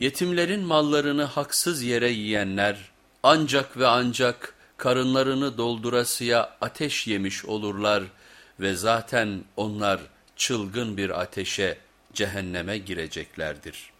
Yetimlerin mallarını haksız yere yiyenler ancak ve ancak karınlarını doldurasıya ateş yemiş olurlar ve zaten onlar çılgın bir ateşe, cehenneme gireceklerdir.''